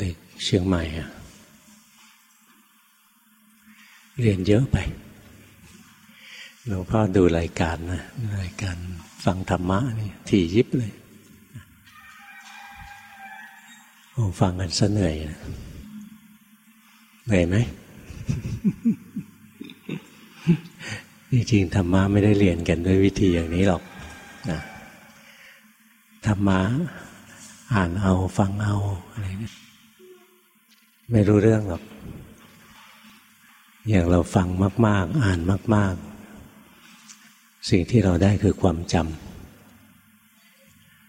เด็กเชียงใหม่เรียนเยอะไปหลวงพ่อดูรายการนะรายการฟังธรรมะนี่ถี่ยิบเลยโอ้ฟังกันซะเหนื่อยนะเหนื่อยไหมจริงๆธรรมะไม่ได้เรียนกันด้วยวิธีอย่างนี้หรอกนะธรรมะอ่านเอาฟังเอาอะไรเนี่ย ไม่รู้เรื่องหรอก อย่างเราฟังมาก ๆ อ่านมาก ๆ สิ่งที่เราได้คือความจ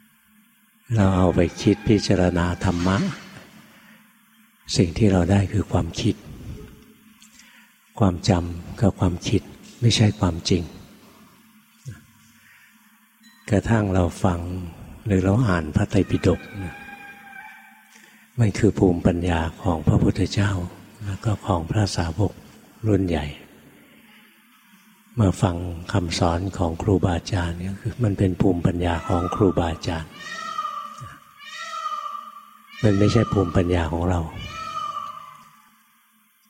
ำเราเอาไปคิดพิจารณาธรรมะ สิ่งที่เราได้คือความคิด ความจำกับความคิดไม่ใช่ความจริง กระทั่งเราฟังหรือเราอ่านพระไตรปิฎก มันคือภูมิปัญญาของพระพุทธเจ้า แล้วก็ของพระสาวกรุ่นใหญ่ มาฟังคำสอนของครูบาอาจารย์ก็คือมันเป็นภูมิปัญญาของครูบาอาจารย์ มันไม่ใช่ภูมิปัญญาของเรา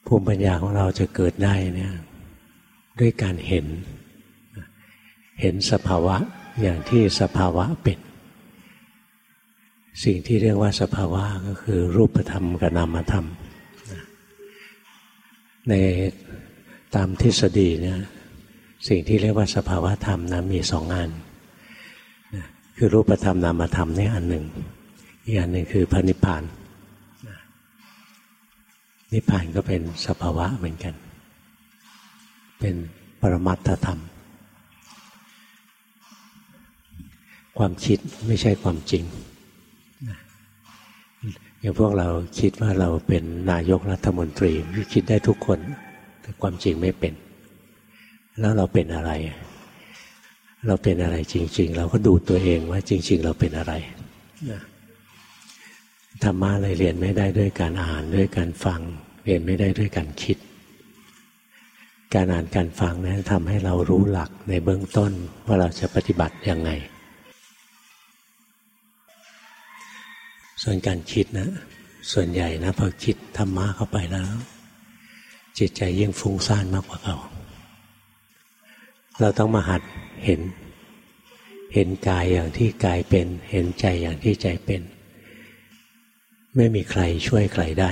ภูมิปัญญาของเราจะเกิดได้เนี่ยด้วยการเห็น เห็นสภาวะอย่างที่สภาวะเป็น สิ่งที่เรียกว่าสภาวะก็คือรูปธรรมกับนามธรรม ในตามทฤษฎีเนี่ยสิ่งที่เรียกว่าสภาวะธรรมนะมีสองอันคือรูปธรรมนามธรรมนี่อันหนึ่ง อีกอันหนึ่งคือพระนิพพาน นิพพานก็เป็นสภาวะเหมือนกัน เป็นปรมัตถธรรม ความคิดไม่ใช่ความจริง อย่างพวกเราคิดว่าเราเป็นนายกรัฐมนตรีคิดได้ทุกคน แต่ความจริงไม่เป็น แล้วเราเป็นอะไร เราเป็นอะไรจริง ๆ เราก็ดูตัวเองว่าจริง ๆ เราเป็นอะไรธรรมะเลยเรียนไม่ได้ด้วยการอ่านด้วยการฟัง เรียนไม่ได้ด้วยการคิด การอ่านการฟังนะั้นทำให้เรารู้หลักในเบื้องต้นว่าเราจะปฏิบัติยังไง ส่วนการคิดนะ ส่วนใหญ่นะพอคิดธรรมะเข้าไปแล้ว จิตใจยิ่งฟุ้งซ่านมากกว่าเก่า เราต้องมาหัดเห็น เห็นกายอย่างที่กายเป็น เห็นใจอย่างที่ใจเป็น ไม่มีใครช่วยใครได้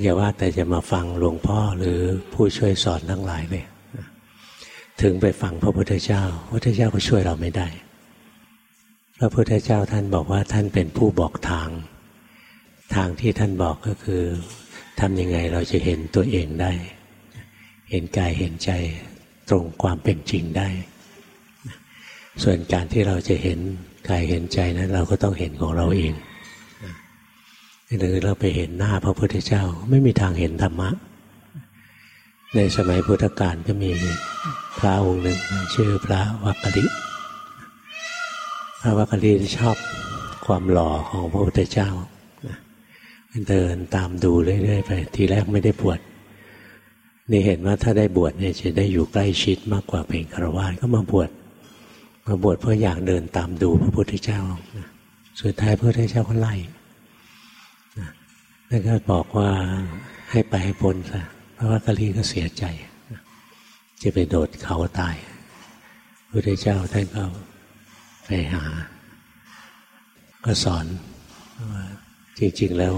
อย่าว่าแต่จะมาฟังหลวงพ่อหรือผู้ช่วยสอนทั้งหลายเลย ถึงไปฟังพระพุทธเจ้า พระพุทธเจ้าก็ช่วยเราไม่ได้ พระพุทธเจ้าท่านบอกว่าท่านเป็นผู้บอกทาง ทางที่ท่านบอกก็คือทำยังไงเราจะเห็นตัวเองได้ เห็นกายเห็นใจตรงความเป็นจริงได้ ส่วนการที่เราจะเห็นกายเห็นใจนั้น เราก็ต้องเห็นของเราเองหรือเราไปเห็นหน้าพระพุทธเจ้าไม่มีทางเห็นธรรมะ ในสมัยพุทธกาลก็มีพระองค์หนึ่งชื่อพระวักกลิ พระวักกลิชอบความหล่อของพระพุทธเจ้าเดินตามดูเรื่อยๆไป ทีแรกไม่ได้บวชนี่เห็นว่าถ้าได้บวชเนี่ยจะได้อยู่ใกล้ชิดมากกว่าเป็นคารวะก็มาบวชมาบวชเพราะอยากเดินตามดูพระพุทธเจ้าสุดท้ายพระพุทธเจ้าก็ไล่แล้วก็บอกว่าให้ไปให้พ้นซะพระว่ากะลีก็เสียใจ จะไปโดดเขาตายพระเจ้าท่านก็ ไปหา ก็สอนว่าจริงๆแล้ว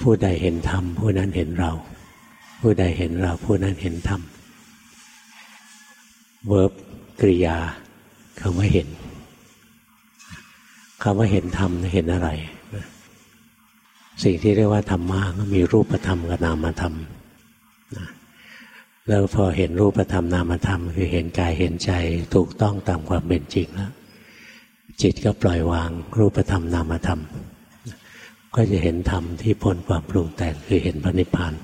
ผู้ใดเห็นธรรมผู้นั้นเห็นเรา ผู้ใดเห็นเรา ผู้นั้นเห็นธรรมเวิร์บกริยาคำว่าเห็นคำว่าเห็นธรรมเห็นอะไรสิ่งที่เรียกว่าธรรมะก็มีรูปธรรมกับนามธรรมนะ แล้วพอเห็นรูปธรรมนามธรรม คือเห็นกายเห็นใจถูกต้องตามความเป็นจริงแล้วจิตก็ปล่อยวางรูปธรรมนามธรรม ก็จะเห็นธรรมที่พ้นความปรุงแต่งคือเห็นพระนิพพาน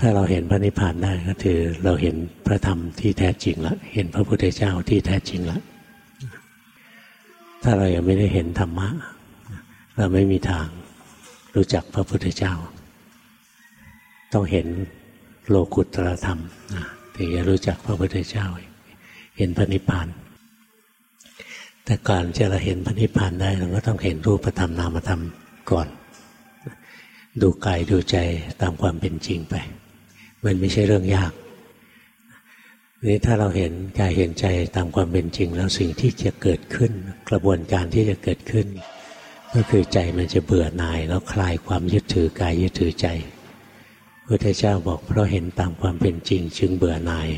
ถ้าเราเห็นพระนิพพานได้ก็คือ เราเห็นพระธรรมที่แท้จริงแล้วเห็นพระพุทธเจ้าที่แท้จริงแล้วถ้าเรายังไม่ได้เห็นธรรมะ เราไม่มีทางรู้จักพระพุทธเจ้า ต้องเห็น โลกุตรธรรมถึงจะรู้จักพระพุทธเจ้า เห็นพระนิพพานแต่ก่อนจะเราเห็นพระนิพพานได้เราก็ต้องเห็นรูปธรรมนามธรรมก่อน ดูกายดูใจตามความเป็นจริงไป มันไม่ใช่เรื่องยากนี่ถ้าเราเห็นกายเห็นใจตามความเป็นจริง แล้วสิ่งที่จะเกิดขึ้น กระบวนการที่จะเกิดขึ้น ก็คือใจมันจะเบื่อหน่ายแล้วคลายความยึดถือกายยึดถือใจ พระพุทธเจ้าบอกเพราะเห็นตามความเป็นจริง จึงเบื่อหน่าย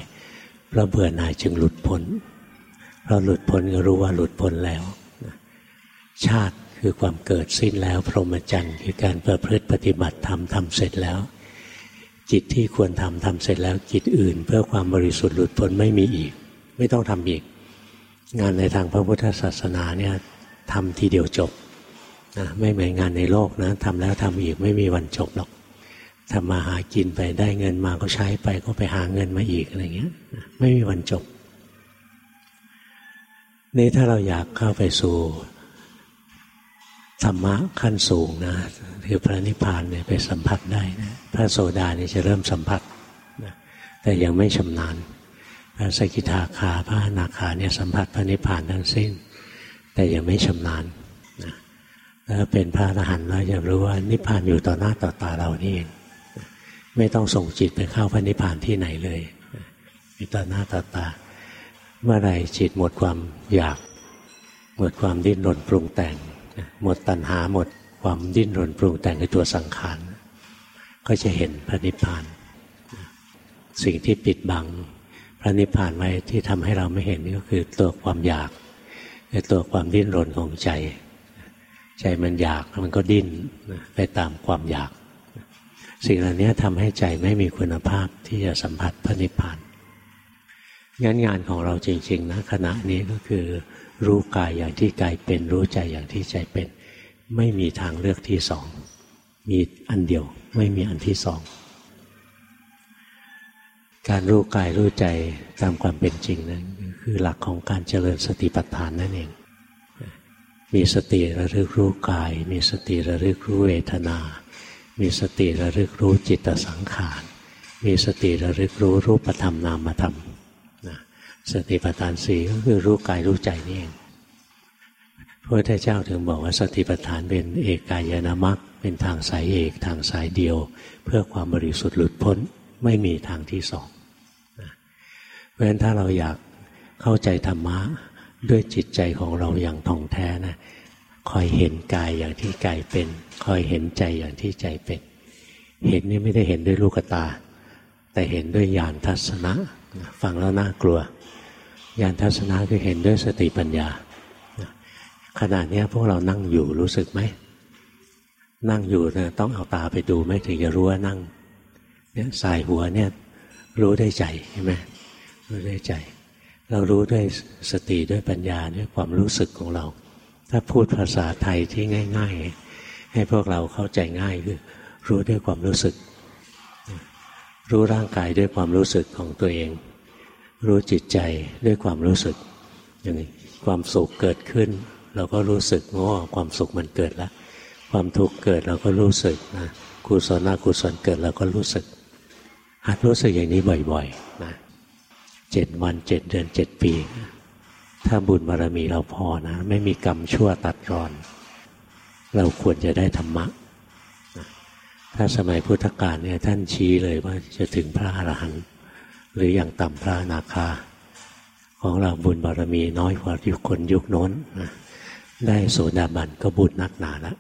เพราะเบื่อหน่ายจึงหลุดพ้นเราหลุดพ้นก็รู้ว่าหลุดพ้นแล้ว ชาติคือความเกิดสิ้นแล้ว พรหมจรรย์คือการประพฤติปฏิบัติธรรมทำเสร็จแล้ว จิตที่ควรทำทำเสร็จแล้วจิตอื่น เพื่อความบริสุทธิ์หลุดพ้นไม่มีอีก ไม่ต้องทำอีก งานในทางพระพุทธศาสนาเนี่ยทำทีเดียวจบนะไม่เหมือนงานในโลกนะทำแล้วทำอีกไม่มีวันจบหรอก ทำมาหากินไปได้เงินมาก็ใช้ไปก็ไปหาเงินมาอีกอะไรเงี้ย ไม่มีวันจบ นี่ถ้าเราอยากเข้าไปสู่ธรรมะขั้นสูงนะคือพระนิพพานเนี่ยไปสัมผัสได้นะพระโสดาเนี่ยจะเริ่มสัมผัสนะแต่ยังไม่ชำนาญพระสกิทาคาพระนาคาเนี่ยสัมผัสพระนิพพานทั้งสิ้น แต่ยังไม่ชำนาญนะถ้าเป็นพระอรหันต์เราจะรู้ว่านิพพานอยู่ต่อหน้าต่อตาเรานี่เอง ไม่ต้องส่งจิตไปเข้าพระนิพพานที่ไหนเลยอยู่ต่อหน้าต่อตา เมื่อไรจิตหมดความอยาก หมดความดิ้นรนปรุงแต่ง หมดตัณหาหมดความดิ้นรนปรุงแต่งในตัวสังขารก็จะเห็นพระนิพพาน สิ่งที่ปิดบังพระนิพพานไว้ที่ทำให้เราไม่เห็นนี่ก็คือตัวความอยากในตัวความดิ้นรนของใจ ใจมันอยากมันก็ดิ้นไปตามความอยาก สิ่งเหล่านี้ทำให้ใจไม่มีคุณภาพที่จะสัมผัสพระนิพพานงั้นงานของเราจริงๆนะขณะนี้ก็คือรู้กายอย่างที่กายเป็น รู้ใจอย่างที่ใจเป็น ไม่มีทางเลือกที่สอง มีอันเดียวไม่มีอันที่สอง การรู้กายรู้ใจตามความเป็นจริงนะั้นคือหลักของการเจริญสติปัฏฐานนั่นเอง มีสติระลึกรู้กาย มีสติระลึกรู้เวทนา มีสติระลึกรู้จิตสังขาร มีสติระลึกรู้รูปธรรมนามธรรมสติปัฏฐานสี่ก็คือรู้กายรู้ใจนี่เองพระพุทธเจ้าถึงบอกว่าสติปัฏฐานเป็นเอกายนามัคเป็นทางสายเอกทางสายเดียว เพื่อความบริสุทธิ์หลุดพ้นไม่มีทางที่สองเพราะฉะนั้นถ้าเราอยากเข้าใจธรรมะด้วยจิตใจของเราอย่างท่องแท้นะคอยเห็นกายอย่างที่กายเป็น คอยเห็นใจอย่างที่ใจเป็น เห็นนี่ไม่ได้เห็นด้วยลูกตา แต่เห็นด้วยญาณทัศนะ ฟังแล้วน่ากลัวญาณทัศนะคือเห็นด้วยสติปัญญาขณะนี้พวกเรานั่งอยู่รู้สึกไหม นั่งอยู่นะต้องเอาตาไปดูไม่ถึงจะรู้ว่านั่งเนี่ยสายหัวเนี่ยรู้ได้ใจใช่ไหมรู้ได้ใจ เรารู้ด้วยสติด้วยปัญญาด้วยความรู้สึกของเรา ถ้าพูดภาษาไทยที่ง่าย ๆ ให้พวกเราเข้าใจง่ายคือรู้ด้วยความรู้สึก รู้ร่างกายด้วยความรู้สึกของตัวเอง รู้จิตใจด้วยความรู้สึก อย่างนี้ความสุขเกิดขึ้น เราก็รู้สึกว่าความสุขมันเกิดแล้ว ความทุกข์เกิดเราก็รู้สึกนะกุศลอกุศลเกิดเราก็รู้สึกหัดรู้สึกอย่างนี้บ่อยๆนะเจ็ดวันเจ็ดเดือนเจ็ดปี ถ้าบุญบารมีเราพอนะ ไม่มีกรรมชั่วตัดรอน เราควรจะได้ธรรมะ ถ้าสมัยพุทธกาลเนี่ยท่านชี้เลยว่าจะถึงพระอรหันต์หรืออย่างต่ำพระนาคา ของเราบุญบารมีน้อยกว่ายุคคนยุคโน้นนะได้โสดาบันก็บุญนักหนาแล้ว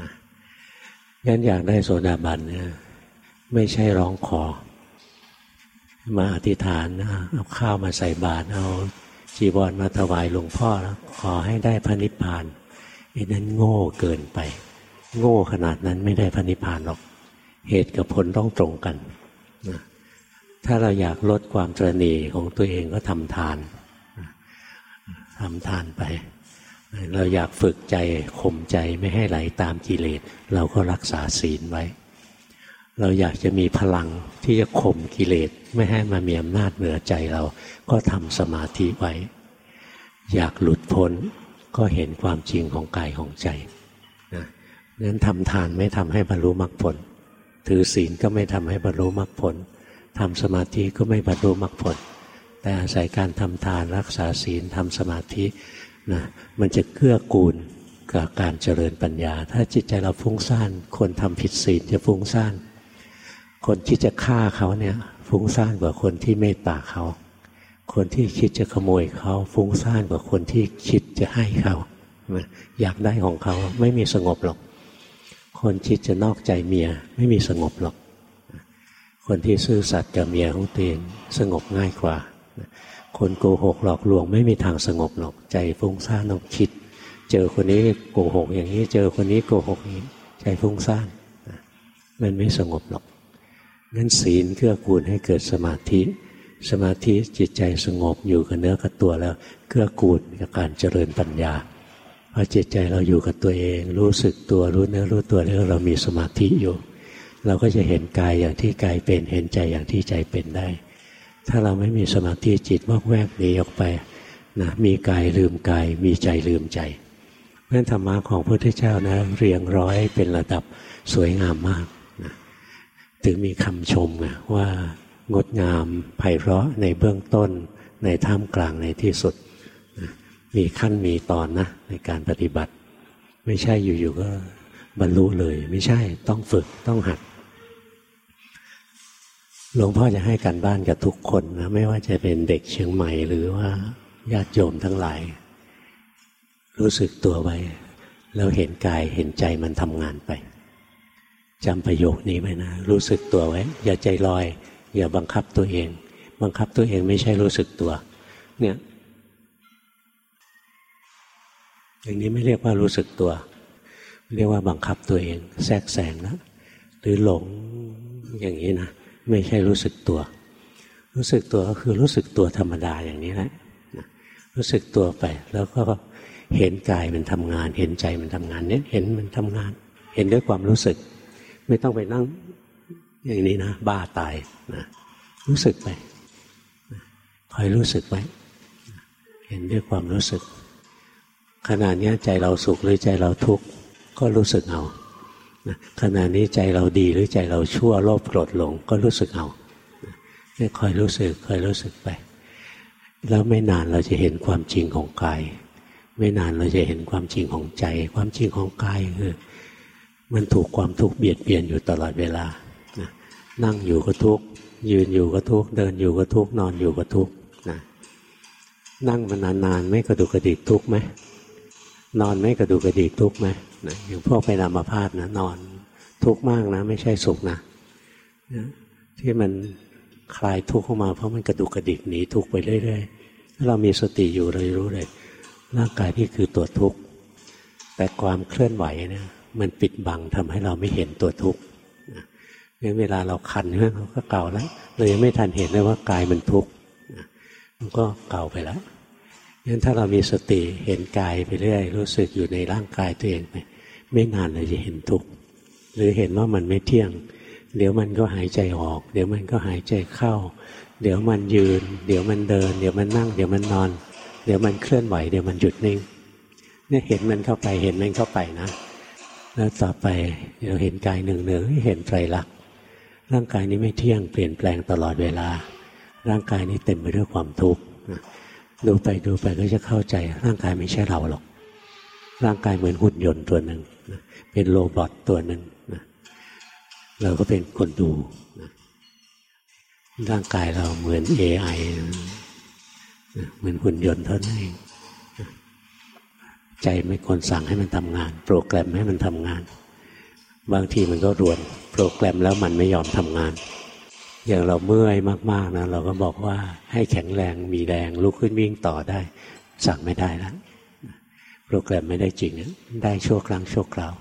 นะงั้นอยากได้โสดาบันเนี่ยไม่ใช่ร้องขอ มาอธิษฐานเอาข้าวมาใส่บาตรเอาจีวรมาถวายหลวงพ่อแล้วขอให้ได้พระนิพพาน ไอ้นั้นโง่เกินไป โง่ขนาดนั้นไม่ได้พระนิพพานหรอก เหตุกับผลต้องตรงกันนะถ้าเราอยากลดความตรณีของตัวเองก็ทำทานทำทานไป เราอยากฝึกใจข่มใจไม่ให้ไหลตามกิเลส เราก็รักษาศีลไว้ เราอยากจะมีพลังที่จะข่มกิเลส ไม่ให้มามีอำนาจเหนือใจเราก็ทำสมาธิไว้ อยากหลุดพ้น ก็เห็นความจริงของกายของใจนะนั้นทำทานไม่ทำให้บรรลุมรรคผล ถือศีลก็ไม่ทำให้บรรลุมรรคผลทำสมาธิก็ไม่บรรลุมรรคผล แต่อาศัยการทำทานรักษาศีลทำสมาธินะมันจะเกื้อกูลกับการเจริญปัญญา ถ้าจิตใจเราฟุ้งซ่าน คนทำผิดศีลจะฟุ้งซ่าน คนที่จะฆ่าเขาเนี่ยฟุ้งซ่านกว่าคนที่เมตตาเขา คนที่คิดจะขโมยเขาฟุ้งซ่านกว่าคนที่คิดจะให้เขาอยากได้ของเขาไม่มีสงบหรอก คนคิดจะนอกใจเมีย ไม่มีสงบหรอก คนที่ซื่อสัตย์กับเมียของตัวเองสงบง่ายกว่า คนโกหกหลอกลวง ไม่มีทางสงบหรอกใจฟุ้งซ่านต้องคิด เจอคนนี้โกหกอย่างนี้ เจอคนนี้โกหกอย่างนี้ใจฟุ้งซ่านมันไม่สงบหรอกงั้นศีลเกื้อกูลให้เกิดสมาธิ สมาธิจิตใจสงบอยู่กับเนื้อกับตัวแล้วเกื้อกูลกับการเจริญปัญญาพอจิตใจเราอยู่กับตัวเอง รู้สึกตัวรู้เนื้อรู้ตัวแล้วเรามีสมาธิอยู่ เราก็จะเห็นกายอย่างที่กายเป็นเห็นใจอย่างที่ใจเป็นได้ ถ้าเราไม่มีสมาธิจิตวอกแวกหนีออกไปนะมีกายลืมกาย มีใจลืมใจเพราะฉะนั้นธรรมะของพระพุทธเจ้านะเรียงร้อยเป็นระดับสวยงามมากถึงมีคำชมว่า งดงามไพเราะในเบื้องต้น ในท่ามกลางในที่สุด มีขั้นมีตอนนะในการปฏิบัติ ไม่ใช่อยู่ๆก็บรรลุเลย ไม่ใช่ต้องฝึกต้องหัดหลวงพ่อจะให้การบ้านกับทุกคนนะไม่ว่าจะเป็นเด็กเชียงใหม่หรือว่าญาติโยมทั้งหลาย รู้สึกตัวไว้ แล้วเห็นกายเห็นใจมันทำงานไปจำประโยคนี้ไว้นะ รู้สึกตัวไว้ อย่าใจลอย อย่าบังคับตัวเอง บังคับตัวเองไม่ใช่รู้สึกตัว เนี่ย อย่างนี้ไม่เรียกว่ารู้สึกตัว เรียกว่าบังคับตัวเอง แทรกแซงนะหรือหลงอย่างนี้นะไม่ใช่รู้สึกตัว รู้สึกตัวก็คือรู้สึกตัวธรรมดาอย่างนี้แหละรู้สึกตัวไป แล้วก็เห็นกายมันทำงาน เห็นใจมันทำงานเนี่ยเห็นมันทำงาน เห็นด้วยความรู้สึก ไม่ต้องไปนั่ง อย่างนี้นะบ้าตายนะรู้สึกไปคอยรู้สึกไว้เห็นด้วยความรู้สึก ขณะนี้ใจเราสุขหรือใจเราทุกข์ก็รู้สึกเอาขณะนี้ใจเราดีหรือใจเราชั่วโลภโกรธหลงก็รู้สึกเอาเนี่ยคอยรู้สึกคอยรู้สึกไป แล้วไม่นานเราจะเห็นความจริงของกาย ไม่นานเราจะเห็นความจริงของใจ ความจริงของกายคือ มันถูกความทุกข์เบียดเบียนอยู่ตลอดเวลา นั่งอยู่ก็ทุกข์ยืนอยู่ก็ทุกข์เดินอยู่ก็ทุกข์นอนอยู่ก็ทุกข์นะนั่งมานานๆไม่กระดุกกระดิกทุกข์ไหมนอนไม่กระดุกกระดิกทุกข์ไหมนะอย่างพวกไปนำมาพาดนะนอนทุกข์มากนะ ไม่ใช่สุขนะนะที่มันคลายทุกข์เข้ามาเพราะมันกระดุกกระดิกหนีทุกข์ไปเรื่อยๆถ้าเรามีสติอยู่เรารู้เลยร่างกายที่คือตัวทุกข์แต่ความเคลื่อนไหวเนี่ยมันปิดบังทำให้เราไม่เห็นตัวทุกข์ เวลาเราคันเนี่ยเราก็เก่าแล้วเรายังไม่ทันเห็นเลยว่ากายมันทุกข์มันก็เก่าไปแล้วงั้นถ้าเรามีสติเห็นกายไปเรื่อยรู้สึกอยู่ในร่างกายตัวเองไปไม่นานเราจะเห็นทุกข์หรือเห็นว่ามันไม่เที่ยง เดี๋ยวมันก็หายใจออก เดี๋ยวมันก็หายใจเข้า เดี๋ยวมันยืน เดี๋ยวมันเดิน เดี๋ยวมันนั่ง เดี๋ยวมันนอน เดี๋ยวมันเคลื่อนไหวเดี๋ยวมันหยุดนิ่งเนี่ยเห็นมันเข้าไปเห็นมันเข้าไปนะ แล้วต่อไปเราเห็นกายหนึ่งหนึ่งเห็นไตรลักษณ์ ร่างกายนี้ไม่เที่ยงเปลี่ยนแปลงตลอดเวลา ร่างกายนี้เต็มไปด้วยความทุกข์ดูไปดูไปก็จะเข้าใจ ร่างกายไม่ใช่เราหรอก ร่างกายเหมือนหุ่นยนต์ตัวหนึ่งเป็นโรบอทตัวหนึ่งเราก็เป็นคนดูร่างกายเราเหมือน AI เหมือนหุ่นยนต์เท่านั้นเองใจไม่ควรสั่งให้มันทำงาน โปรแกรมให้มันทำงาน บางทีมันก็รวนโปรแกรมแล้วมันไม่ยอมทำงาน อย่างเราเมื่อยมากๆนะเราก็บอกว่าให้แข็งแรงมีแรงลุกขึ้นวิ่งต่อได้ สั่งไม่ได้แล้วโปรแกรมไม่ได้จริงได้ชั่วครั้งชั่วคราว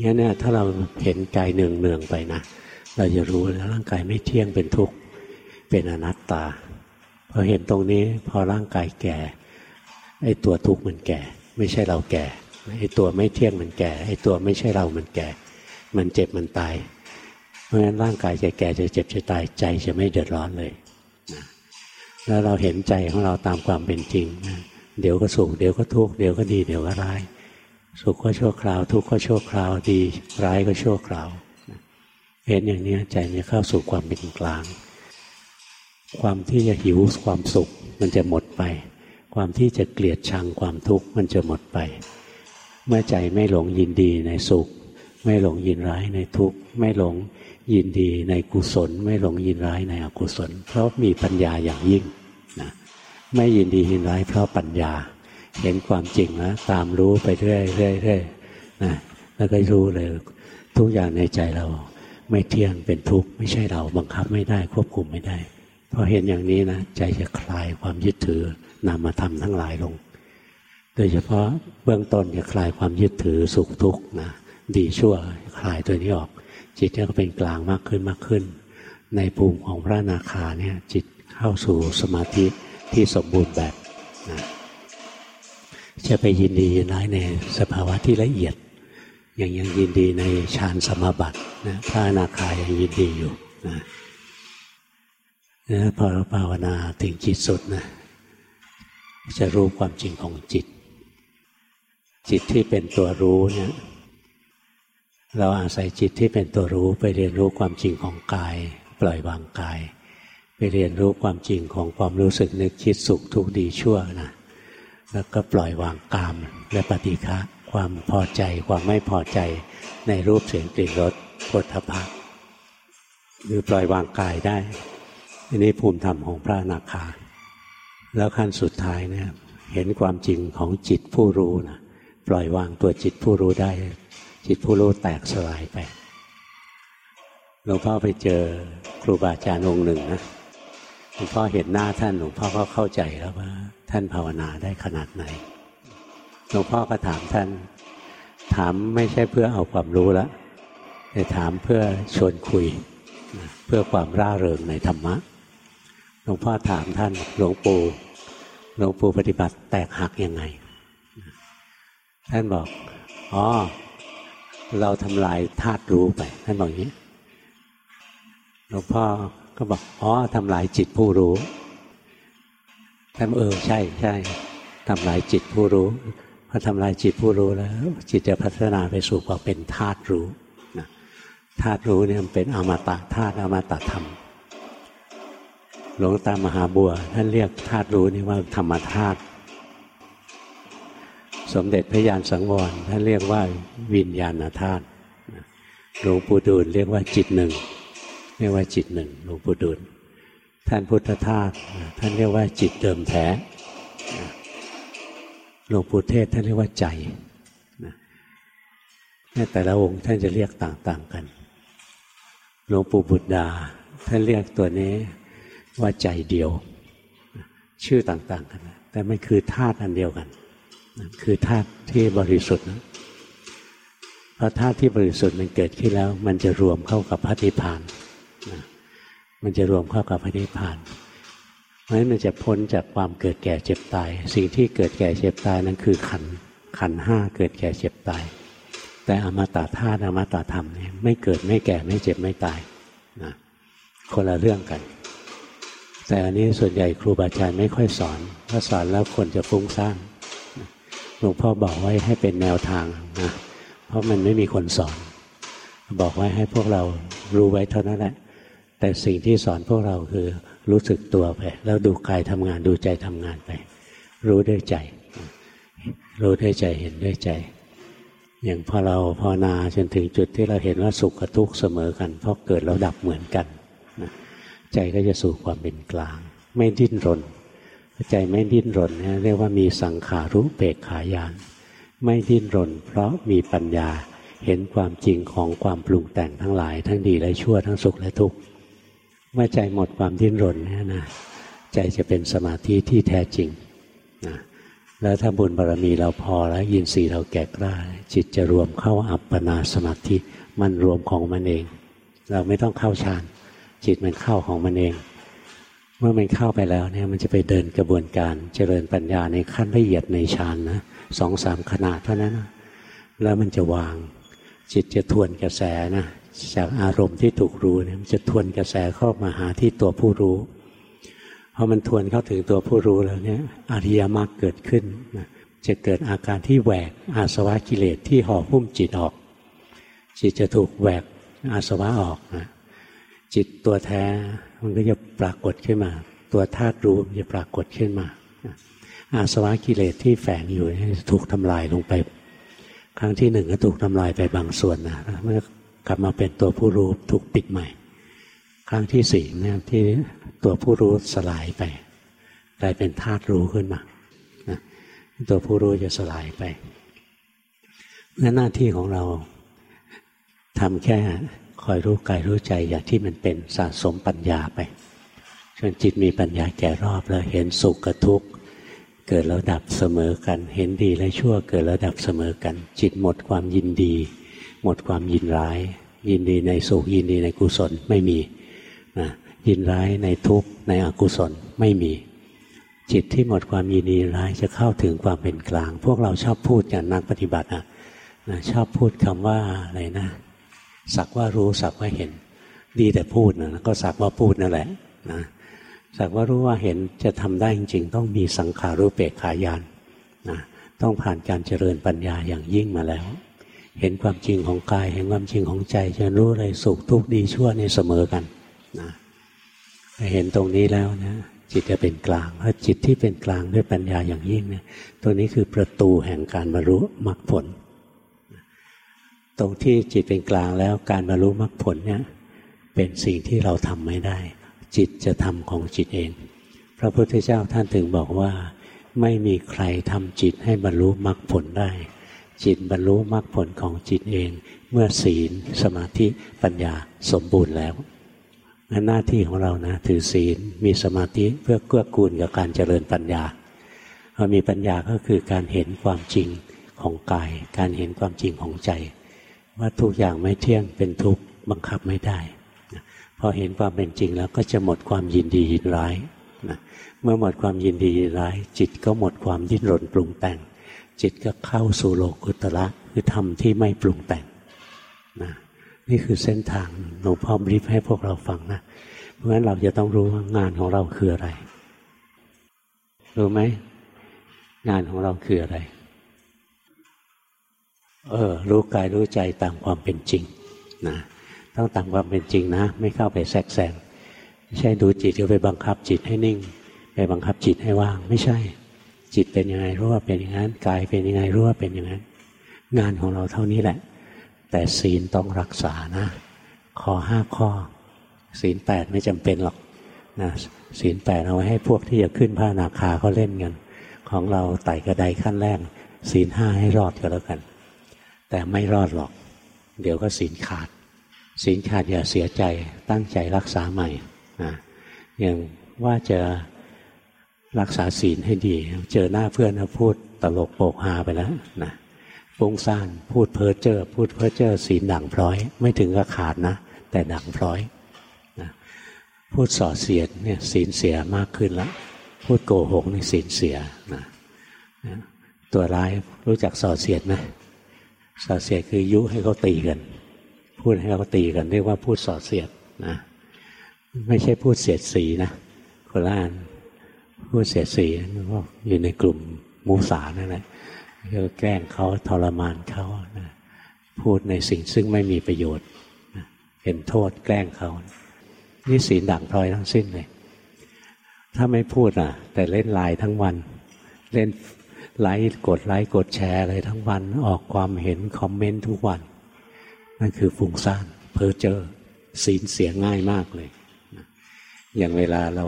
งี้เนี่ยถ้าเราเห็นกายเนืองเนืองไปนะเราจะรู้แล้วร่างกายไม่เที่ยงเป็นทุกข์เป็นอนัตตาพอเห็นตรงนี้พอร่างกายแก่ไอ้ตัวทุกข์มันแก่ ไม่ใช่เราแก่ไอ้ตัวไม่เที่ยงมันแก่ไอ้ตัวไม่ใช่เรามันแก่ มันเจ็บมันตาย เพราะฉะนั้นร่างกายจะแก่จะเจ็บจะตายใจจะไม่เดือดร้อนเลยนะแล้วเราเห็นใจของเราตามความเป็นจริงนะเดี๋ยวก็สุขเดี๋ยวก็ทุกข์เดี๋ยวก็ดีเดี๋ยวก็ร้าย สุขก็ชั่วคราว ทุกข์ก็ชั่วคราวดีร้ายก็ชั่วคราวเห็นอย่างนี้ใจจะเข้าสู่ความเป็นกลาง ความที่จะหิวความสุข มันจะหมดไป ความที่จะเกลียดชังความทุกข์มันจะหมดไป เมื่อใจไม่หลงยินดีในสุข ไม่หลงยินร้ายในทุกข์ ไม่หลงยินดีในกุศล ไม่หลงยินร้ายในอกุศล เพราะมีปัญญาอย่างยิ่งนะไม่ยินดียินร้ายเพราะปัญญา เห็นความจริงนะตามรู้ไปเรื่อยเรื่อยเรื่อยนะแล้วก็รู้เลยทุกอย่างในใจเรา ไม่เที่ยงเป็นทุกข์ไม่ใช่เราบังคับไม่ได้ควบคุมไม่ได้พอเห็นอย่างนี้นะใจจะคลายความยึดถือนามธรรมทั้งหลายลง โดยเฉพาะเบื้องต้นจะคลายความยึดถือสุขทุกข์นะ ดีชั่วคลายตัวนี้ออก จิตก็เป็นกลางมากขึ้นมากขึ้น ในภูมิของพระนาคาเนี่ยจิตเข้าสู่สมาธิที่สมบูรณ์แบบนะจะไปยินดียินร้ายในสภาวะที่ละเอียด ยังยังยินดีในฌานสมาบัตินะพระนาคายังยินดีอยู่นะนะพอเราภาวนาถึงจิตสุดนะจะรู้ความจริงของจิต จิตที่เป็นตัวรู้เนี่ย เราอาศัยจิตที่เป็นตัวรู้ไปเรียนรู้ความจริงของกาย ปล่อยวางกาย ไปเรียนรู้ความจริงของความรู้สึกนึกคิดสุขทุกข์ดีชั่วนะแล้วก็ปล่อยวางกามและปฏิฆะความพอใจความไม่พอใจในรูปเสียงกลิ่นรสผลทพะหรือปล่อยวางกายได้ อันนี้ภูมิธรรมของพระนาคา แล้วขั้นสุดท้ายเนี่ยเห็นความจริงของจิตผู้รู้นะปล่อยวางตัวจิตผู้รู้ได้ จิตผู้รู้แตกสลายไปหลวงพ่อไปเจอครูบาอาจารย์องค์หนึ่งนะหลวงพ่อเห็นหน้าท่านหลวงพ่อก็เข้าใจแล้วว่า ท่านภาวนาได้ขนาดไหนหลวงพ่อก็ถามท่าน ถามไม่ใช่เพื่อเอาความรู้แล้วแต่ถามเพื่อชวนคุย เพื่อความร่าเริงในธรรมะหลวงพ่อถามท่านหลวงปู่หลวงปู่ปฏิบัติแตกหักยังไง ท่านบอกอ๋อ เราทำลายธาตุรู้ไปท่านบอกอย่างนี้หลวงพ่อก็บอกอ๋อทำลายจิตผู้รู้ท่านเออใช่ใช่ทำลายจิตผู้รู้พอทำลายจิตผู้รู้แล้ว จิตจะพัฒนาไปสู่ความเป็นธาตุรู้นะธาตุรู้เนี่ยมันเป็นอมตะธาตุอมตะธรรมหลวงตามหาบัวท่านเรียกธาตุรู้นี่ว่าธรรมธาตุ สมเด็จพระยานสังวรท่านเรียกว่าวิญญาณธาตุหลวงปู่ดูลเรียกว่าจิตหนึ่งเรียกว่าจิตหนึ่งหลวงปู่ดูลท่านพุทธทาสท่านเรียกว่าจิตเดิมแท้หลวงปู่เทศท่านเรียกว่าใจนะแต่ละองค์ท่านจะเรียกต่าง ๆกันหลวงปู่บุตรดาท่านเรียกตัวนี้ว่าใจเดียว ชื่อต่าง ๆ กัน แต่ไม่คือธาตุอันเดียวกัน คือธาตุที่บริสุทธิ์นะเพราะธาตุที่บริสุทธิ์มันเกิดขึ้นแล้ว มันจะรวมเข้ากับพระนิพพานนะมันจะรวมเข้ากับพระนิพพานเพราะฉะนั้นมันจะพ้นจากความเกิดแก่เจ็บตาย สิ่งที่เกิดแก่เจ็บตายนั้นคือขันขันห้าเกิดแก่เจ็บตาย แต่อมตะธาตุอมตะธรรมเนี่ยไม่เกิดไม่แก่ไม่เจ็บไม่ตายนะคนละเรื่องกัน แต่อันนี้ส่วนใหญ่ครูบาอาจารย์ไม่ค่อยสอนถ้าสอนแล้วคนจะฟุ้งซ่าน ลวงพ่อบอกไว้ให้เป็นแนวทางนะเพราะมันไม่มีคนสอน บอกไว้ให้พวกเรารู้ไว้เท่านั้นแหละ แต่สิ่งที่สอนพวกเราคือรู้สึกตัวไป แล้วดูกายทำงานดูใจทำงานไป รู้ด้วยใจ รู้ด้วยใจเห็นด้วยใจ อย่างพอเราภาวนาจนถึงจุดที่เราเห็นว่าสุขกับทุกข์เสมอกัน เพราะเกิดแล้วดับเหมือนกันใจก็จะสู่ความเป็นกลาง ไม่ดิ้นรน ใจไม่ดิ้นรนเนี่ยเรียกว่ามีสังขารุเปกขายาน ไม่ดิ้นรน เพราะมีปัญญาเห็นความจริงของความปรุงแต่งทั้งหลาย ทั้งดีและชั่วทั้งสุขและทุกข์เมื่อใจหมดความดิ้นรนเนี่ยนะใจจะเป็นสมาธิที่แท้จริงนะแล้วถ้าบุญบารรมีเราพอแล้วยินสีเราแก่กล้า จิตจะรวมเข้าอัปปนาสมาธิมันรวมของมันเอง เราไม่ต้องเข้าฌานจิตมันเข้าของมันเอง เมื่อมันเข้าไปแล้วเนี่ยมันจะไปเดินกระบวนการเจริญปัญญาในขั้นละเอียดในฌานนะสองสามขนาดเท่านั้นนะแล้วมันจะวาง จิตจะทวนกระแสนะจากอารมณ์ที่ถูกรู้เนี่ยมันจะทวนกระแสเข้ามาหาที่ตัวผู้รู้พอมันทวนเข้าถึงตัวผู้รู้แล้วเนี่ยอริยมรรคเกิดขึ้นนะจะเกิดอาการที่แหวกอาสวะกิเลสที่ห่อหุ้มจิตออก จิตจะถูกแหวกอาสวะออกนะจิตตัวแท้มันก็จะปรากฏขึ้นมา ตัวธาตุรู้จะปรากฏขึ้นมาอาสวะกิเลสที่แฝงอยู่ถูกทำลายลงไป ครั้งที่หนึ่งก็ถูกทำลายไปบางส่วนนะเมื่อกลับมาเป็นตัวผู้รู้ถูกปิดใหม่ ครั้งที่สี่เนี่ยที่ตัวผู้รู้สลายไป กลายเป็นธาตุรู้ขึ้นมานะตัวผู้รู้จะสลายไปงั้นหน้าที่ของเราทำแค่ คอยรู้กายรู้ใจอย่างที่มันเป็นสะสมปัญญาไปจนจิตมีปัญญาแก่รอบแล้วเห็นสุขกับทุกข์เกิดแล้วดับเสมอกัน เห็นดีและชั่วเกิดแล้วดับเสมอกัน จิตหมดความยินดี หมดความยินร้าย ยินดีในสุขยินดีในกุศลไม่มีนะยินร้ายในทุกข์ในอกุศลไม่มี จิตที่หมดความยินดีร้ายจะเข้าถึงความเป็นกลาง พวกเราชอบพูดอย่างนักปฏิบัติอะนะชอบพูดคำว่าอะไรนะ สักว่ารู้สักว่าเห็น ดีแต่พูดนะก็สักว่าพูดนั่นแหละนะสักว่ารู้ว่าเห็นจะทำได้จริง ๆ ต้องมีสังขารู้เปกขายานนะต้องผ่านการเจริญปัญญาอย่างยิ่งมาแล้ว เห็นความจริงของกาย เห็นความจริงของใจจะรู้อะไรสุขทุกข์ดีชั่วในเสมอกันนะเห็นตรงนี้แล้วนะจิตจะเป็นกลางเพราะจิตที่เป็นกลางด้วยปัญญาอย่างยิ่งเนี่ยตัวนี้คือประตูแห่งการบรรลุมรรคผล ตรงที่จิตเป็นกลางแล้วการบรรลุมรรคผลเนี่ยเป็นสิ่งที่เราทำไม่ได้ จิตจะทำของจิตเอง พระพุทธเจ้าท่านถึงบอกว่า ไม่มีใครทำจิตให้บรรลุมรรคผลได้ จิตบรรลุมรรคผลของจิตเอง เมื่อศีล สมาธิปัญญาสมบูรณ์แล้วหน้าที่ของเรานะถือศีลมีสมาธิเพื่อเกื้อกูลกับการเจริญปัญญาพอมีปัญญาก็คือการเห็นความจริงของกาย การเห็นความจริงของใจ ว่าทุกอย่างไม่เที่ยงเป็นทุกข์บังคับไม่ได้พอเห็นความเป็นจริงแล้วก็จะหมดความยินดียินร้ายนะเมื่อหมดความยินดียินร้าย จิตก็หมดความดิ้นรนปรุงแต่ง จิตก็เข้าสู่โลกุตระคือธรรมที่ไม่ปรุงแต่งนะนี่คือเส้นทางหลวงพ่อบริฟให้พวกเราฟังนะ เพราะฉะนั้นเราจะต้องรู้ว่างานของเราคืออะไร รู้ไหมงานของเราคืออะไร เออรู้กายรู้ใจตามความเป็นจริงนะต้องตามความเป็นจริงนะ ไม่เข้าไปแทรกแซงไม่ใช่ดูจิตก็ไปบังคับจิตให้นิ่ง ไปบังคับจิตให้ว่าง ไม่ใช่ จิตเป็นยังไงรู้ว่าเป็นอย่างนั้นกายเป็นยังไงรู้ว่าเป็นอย่างนั้น งานของเราเท่านี้แหละ แต่ศีลต้องรักษานะข้อห้าข้อ ศีลแปดไม่จำเป็นหรอกนะศีลแปดเอาไว้ให้พวกที่จะขึ้นผ้านาคาเขาเล่นกันของเราไต่กระไดขั้นแรกศีลห้าให้รอดก็แล้วกัน แต่ไม่รอดหรอก เดี๋ยวก็ศีลขาดศีลขาดอย่าเสียใจตั้งใจรักษาใหม่นะอย่างว่าจะรักษาศีลให้ดี เจอหน้าเพื่อนพูดตลกโปกฮาไปแล้วนะปุ้งซ่านพูดเพ้อเจ้อพูดเพ้อเจ้อศีลด่างพร้อย ไม่ถึงกับขาดนะ แต่ด่างพร้อยนะพูดส่อเสียดเนี่ยศีลเสียมากขึ้นแล้ว พูดโกหกนี่ศีลเสียนะตัวร้ายรู้จักส่อเสียดไหม สอดเสียดคือยุให้เขาตีกัน พูดให้เขาตีกัน เรียกว่าพูดสอดเสียดนะไม่ใช่พูดเสียดสีนะโคราชพูดเสียดสีก็อยู่ในกลุ่มมูสานั่นแหละก็แกล้งเขาทรมานเขานะพูดในสิ่งซึ่งไม่มีประโยชน์เป็นโทษแกล้งเขานี่ศีลด่างพลอยทั้งสิ้นเลย ถ้าไม่พูดอะ แต่เล่นไลน์ทั้งวัน เล่น ไลค์กดไลค์กดแชร์อะไรทั้งวันออกความเห็นคอมเมนต์ทุกวัน นั่นคือฟุ้งซ่านเพ้อเจอศีลเสียง่ายมากเลยอย่างเวลาเรา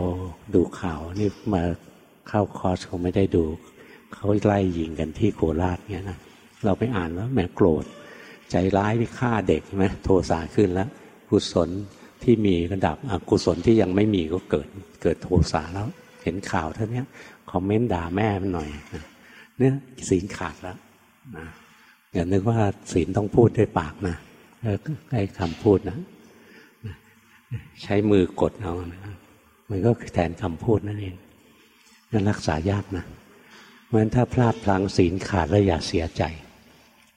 ดูข่าวนี่มาเข้าคอร์สเขาไม่ได้ดู เขาไล่ยิงกันที่โคราชเนี่ยนะเราไปอ่านแล้วแหมโกรธ ใจร้ายที่ฆ่าเด็กใช่ไหมโทสะขึ้นแล้ว กุศลที่มีระดับอกุศลที่ยังไม่มีก็เกิดเกิดโทสะแล้ว เห็นข่าวเท่านี้คอมเมนต์ด่าแม่มันหน่อยนะ เนี่ยศีลขาดแล้วนะอย่านึกว่าศีลต้องพูดด้วยปากนะไอ้คำพูดนะใช้มือกดเอานะมันก็แทนคำพูดนั่นเองนั่นรักษายากนะเพราะฉะนั้นถ้าพลาดพลังศีลขาดแล้วอย่าเสียใจ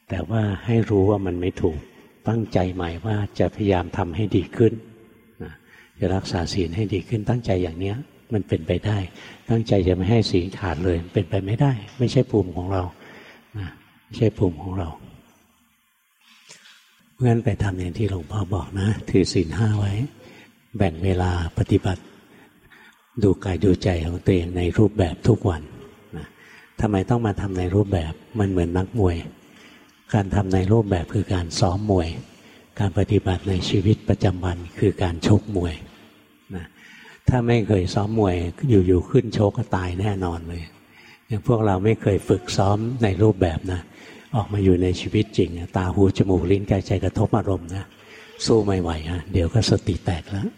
แต่ว่าให้รู้ว่ามันไม่ถูกตั้งใจใหม่ว่าจะพยายามทำให้ดีขึ้นนะจะรักษาศีลให้ดีขึ้นตั้งใจอย่างเนี้ย มันเป็นไปได้ ตั้งใจจะไม่ให้สีขาดเลย เป็นไปไม่ได้ ไม่ใช่ภูมิของเราไม่ใช่ภูมิของเราเพราะฉะนั้นไปทำอย่างที่หลวงพ่อบอกนะ ถือศีลห้าไว้ แบ่งเวลาปฏิบัติ ดูกายดูใจของตัวเองในรูปแบบทุกวันนะทำไมต้องมาทำในรูปแบบมันเหมือนนักมวย การทำในรูปแบบคือการซ้อมมวย การปฏิบัติในชีวิตประจำวันคือการชกมวย ถ้าไม่เคยซ้อมมวยอยู่ๆขึ้นโชกก็ตายแน่นอนเลยอย่างพวกเราไม่เคยฝึกซ้อมในรูปแบบนะออกมาอยู่ในชีวิตจริง ตาหูจมูกลิ้นกายใจกระทบอารมณ์นะสู้ไม่ไหวฮะเดี๋ยวก็สติแตกแล้ว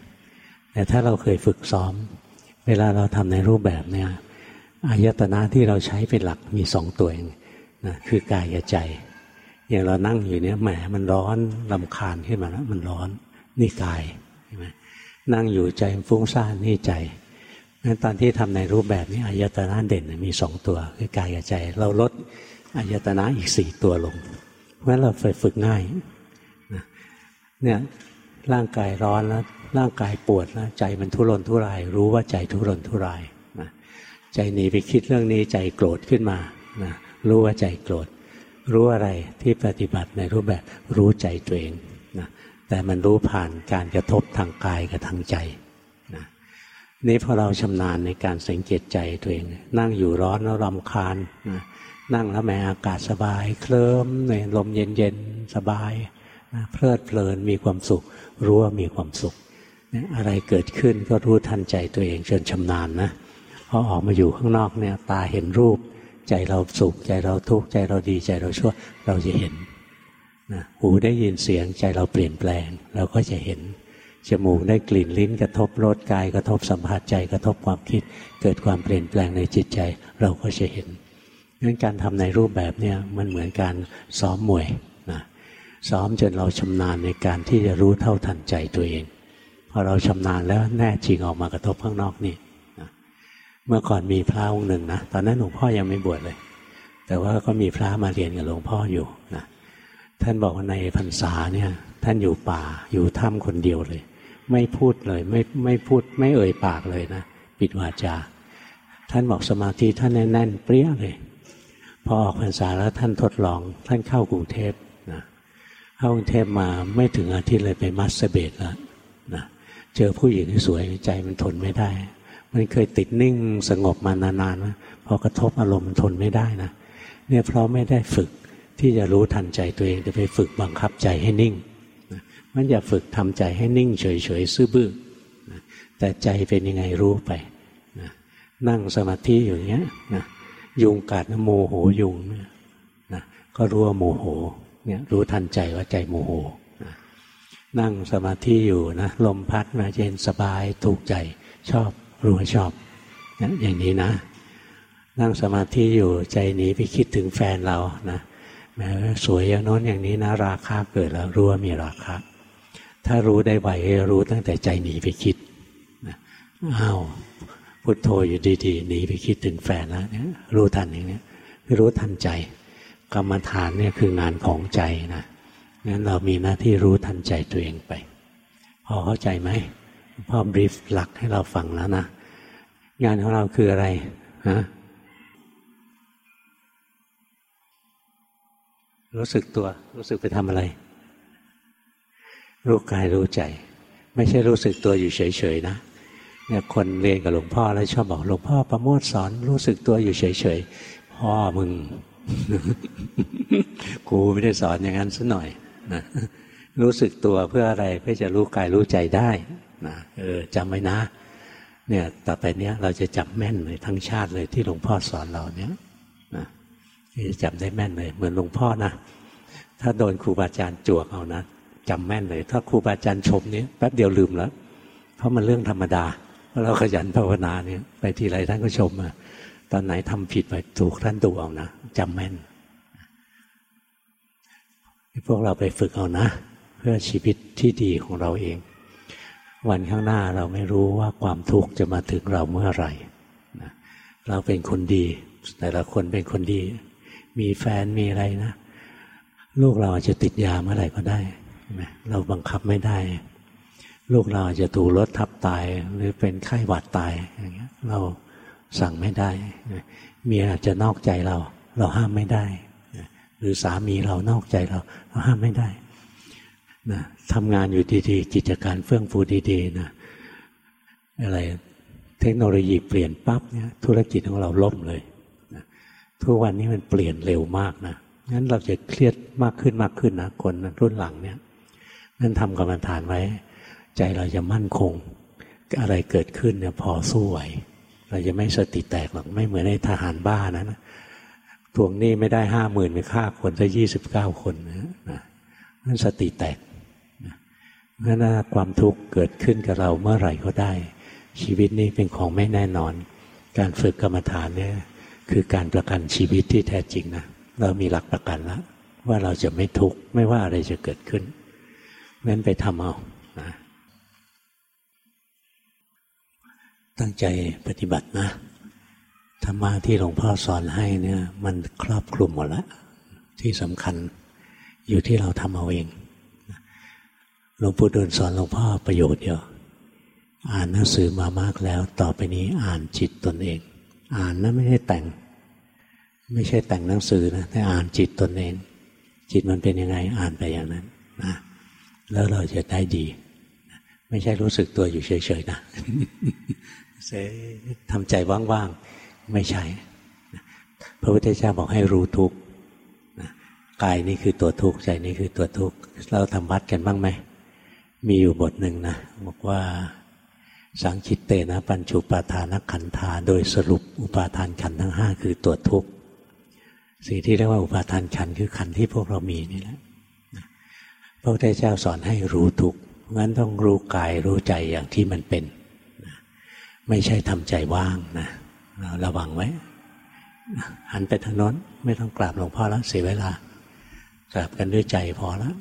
แต่ถ้าเราเคยฝึกซ้อม เวลาเราทำในรูปแบบเนี่ยอายตนะที่เราใช้เป็นหลักมีสองตัวเองนะคือกายกับใจ อย่างเรานั่งอยู่เนี่ยแหมมันร้อนลำคาญขึ้นมาแล้วมันร้อนนี่กายใช่ไหม นั่งอยู่ใจฟุ้งซ่านนี่ใจงั้นตอนที่ทำในรูปแบบนี้อายตนะเด่นมีสองตัวคือกายกับใจ เราลดอายตนะอีกสี่ตัวลง เพราะฉะนั้นเราไปฝึกง่ายเนี่ยร่างกายร้อนแล้วร่างกายปวดแล้วใจมันทุรนทุราย รู้ว่าใจทุรนทุรายนะใจหนีไปคิดเรื่องนี้ใจโกรธขึ้นมานะรู้ว่าใจโกรธ รู้อะไรที่ปฏิบัติในรูปแบบรู้ใจตัวเอง แต่มันรู้ผ่านการกระทบทางกายกับทางใจนะนี่พอเราชำนาญในการสังเกตใจตัวเอง นั่งอยู่ร้อนแล้วรำคาญนะนั่งแล้วแม้อากาศสบาย เคลิ้มในลมเย็นๆสบายนะเพลิดเพลินมีความสุข รู้ว่ามีความสุขอะไรเกิดขึ้นก็รู้ทันใจตัวเองจนชำนาญนะพอออกมาอยู่ข้างนอกเนี่ยตาเห็นรูป ใจเราสุขใจเราทุกข์ใจเราดีใจเราชั่วเราจะเห็น นะหูได้ยินเสียงใจเราเปลี่ยนแปลง เราก็จะเห็น จมูกได้กลิ่นลิ้นกระทบรสกายกระทบสัมผัสใจกระทบความคิด เกิดความเปลี่ยนแปลงในจิตใจ เราก็จะเห็นงั้นการทำในรูปแบบเนี่ยมันเหมือนการซ้อมมวยนะซ้อมจนเราชำนาญในการที่จะรู้เท่าทันใจตัวเองพอเราชำนาญแล้วแน่จริงออกมากระทบข้างนอกนี่นะเมื่อก่อนมีพระองค์หนึ่งนะตอนนั้นหลวงพ่อยังไม่บวชเลย แต่ว่าก็มีพระมาเรียนกับหลวงพ่ออยู่นะ ท่านบอกว่าในพรรษาเนี่ย ท่านอยู่ป่าอยู่ถ้ำคนเดียวเลย ไม่พูดเลย ไม่ไม่พูดไม่เอ่ยปากเลยนะปิดวาจา ท่านบอกสมาธิท่านแน่นเปรี้ยเลย พอออกพรรษาแล้วท่านทดลอง ท่านเข้ากรุงเทพนะเข้ากรุงเทพมาไม่ถึงอาทิตย์เลยไปมัสเบตแล้วนะเจอผู้หญิงที่สวยใจมันทนไม่ได้ มันเคยติดนิ่งสงบมานานๆนะพอกระทบอารมณ์มันทนไม่ได้นะเนี่ยเพราะไม่ได้ฝึก ที่จะรู้ทันใจตัวเองจะไปฝึกบังคับใจให้นิ่งมันอย่าฝึกทำใจให้นิ่งเฉยๆซื่อบื้อแต่ใจเป็นยังไงรู้ไปนั่งสมาธิอยู่างเงี้ยนะยุงกัดโมโหยุงนะก็รู้ว่าโมโหเนี่ยรู้ทันใจว่าใจโมโหนะนั่งสมาธิอยู่นะลมพัดมาเย็นสบายถูกใจชอบรู้ว่าชอบนะอย่างนี้นะ นั่งสมาธิอยู่ใจหนีไปคิดถึงแฟนเรานะ สวยอย่างโน้นอย่างนี้นะราคาเกิดแล้วรู้ว่ามีราคาถ้ารู้ได้ไวรู้ตั้งแต่ใจหนีไปคิดอ้าวพุทโธอยู่ดีๆหนีไปคิดถึงแฟนแล้วเนี่ยรู้ทันอย่างนี้รู้ทันใจ กรรมฐานเนี่ยคืองานของใจนะงั้นเรามีหน้าที่รู้ทันใจตัวเองไป พอเข้าใจไหมพ่อบรีฟหลักให้เราฟังแล้วนะ งานของเราคืออะไรฮะ รู้สึกตัว รู้สึกไปทำอะไร รู้กายรู้ใจ ไม่ใช่รู้สึกตัวอยู่เฉยๆนะเนี่ยคนเรียนกับหลวงพ่อแล้วชอบบอกหลวงพ่อประโมทสอนรู้สึกตัวอยู่เฉยๆพ่อมึง กูไม่ได้สอนอย่างนั้นซะหน่อยนะรู้สึกตัวเพื่ออะไรเพื่อจะรู้กายรู้ใจได้นะเออจำไว้นะ เนี่ยต่อไปเนี้ยเราจะจำแม่นเลยทั้งชาติเลยที่หลวงพ่อสอนเราเนี้ยนะ จำได้แม่นเลย เหมือนหลวงพ่อนะถ้าโดนครูบาอาจารย์จวกเอานะจำแม่นเลย ถ้าครูบาอาจารย์ชมนี้แป๊บเดียวลืมแล้ว เพราะมันเรื่องธรรมดาเราขยันภาวนาเนี่ยไปทีไรท่านก็ชมมาตอนไหนทำผิดไปถูกท่านดูเอานะจำแม่นพวกเราไปฝึกเอานะ เพื่อชีวิตที่ดีของเราเอง วันข้างหน้าเราไม่รู้ว่าความทุกข์จะมาถึงเราเมื่อไหร่เราเป็นคนดี แต่ละคนเป็นคนดี มีแฟนมีอะไรนะ ลูกเราอาจจะติดยาเมื่อไหร่ก็ได้ เราบังคับไม่ได้ ลูกเราอาจจะถูกรถทับตาย หรือเป็นไข้หวัดตายอย่างเงี้ย เราสั่งไม่ได้เมียอาจจะนอกใจเรา เราห้ามไม่ได้ หรือสามีเรานอกใจเรา เราห้ามไม่ได้นะทำงานอยู่ดีๆกิจการเฟื่องฟูดีๆนะอะไร เทคโนโลยีเปลี่ยนปั๊บเนี่ยธุรกิจของเราล่มเลย ทุกวันนี้มันเปลี่ยนเร็วมากนะงั้นเราจะเครียดมากขึ้นมากขึ้นนะคนรุ่นหลังเนี่ยนั่นทำกรรมฐานไว้ ใจเราจะมั่นคง อะไรเกิดขึ้นเนี่ยพอสู้ไหวเราจะไม่สติแตกหรอกไม่เหมือนในทหารบ้านะนะทวงหนี้ไม่ได้ห้าหมื่นไปฆ่าคนซะยี่สิบเก้าคนนะนั่นสติแตกนั่นความทุกข์เกิดขึ้นกับเราเมื่อไหร่ก็ได้ ชีวิตนี้เป็นของไม่แน่นอน การฝึกกรรมฐานเนี่ย คือการประกันชีวิตที่แท้จริงนะเรามีหลักประกันแล้วว่าเราจะไม่ทุกข์ไม่ว่าอะไรจะเกิดขึ้นงั้นไปทำเอานะตั้งใจปฏิบัตินะธรรมะที่หลวงพ่อสอนให้เนี่ย มันครอบคลุมหมดแล้วที่สำคัญอยู่ที่เราทำเอาเองหลวงปู่ดูลสอนหลวงพ่อประโยชน์เดียวอ่านหนังสือมามากแล้ว ต่อไปนี้อ่านจิตตนเอง อ่านนะไม่ใช่แต่ง ไม่ใช่แต่งหนังสือนะแต่อ่านจิตตนเอง จิตมันเป็นยังไงอ่านไปอย่างนั้นนะแล้วเราจะได้ดี ไม่ใช่รู้สึกตัวอยู่เฉยๆนะเสทำใจว่างๆไม่ใช่พระพุทธเจ้าบอกให้รู้ทุกข์กายนี่คือตัวทุกข์ใจนี่คือตัวทุกข์เราทำวัดกันบ้างไหมมีอยู่บทหนึ่งนะบอกว่า สังคิตเตนะปัญจุปาทานขันธาโดยสรุปอุปาทานขันทั้งห้าคือตัวทุกข์สิ่งที่เรียกว่าอุปาทานขันคือขันที่พวกเรามีนี่แหละพระพุทธเจ้าสอนให้รู้ทุกข์งั้นต้องรู้กายรู้ใจอย่างที่มันเป็น ไม่ใช่ทำใจว่างนะเราระวังไว้หันไปทางน้นไม่ต้องกราบหลวงพ่อแล้วเสียเวลากราบกันด้วยใจพอแล้ว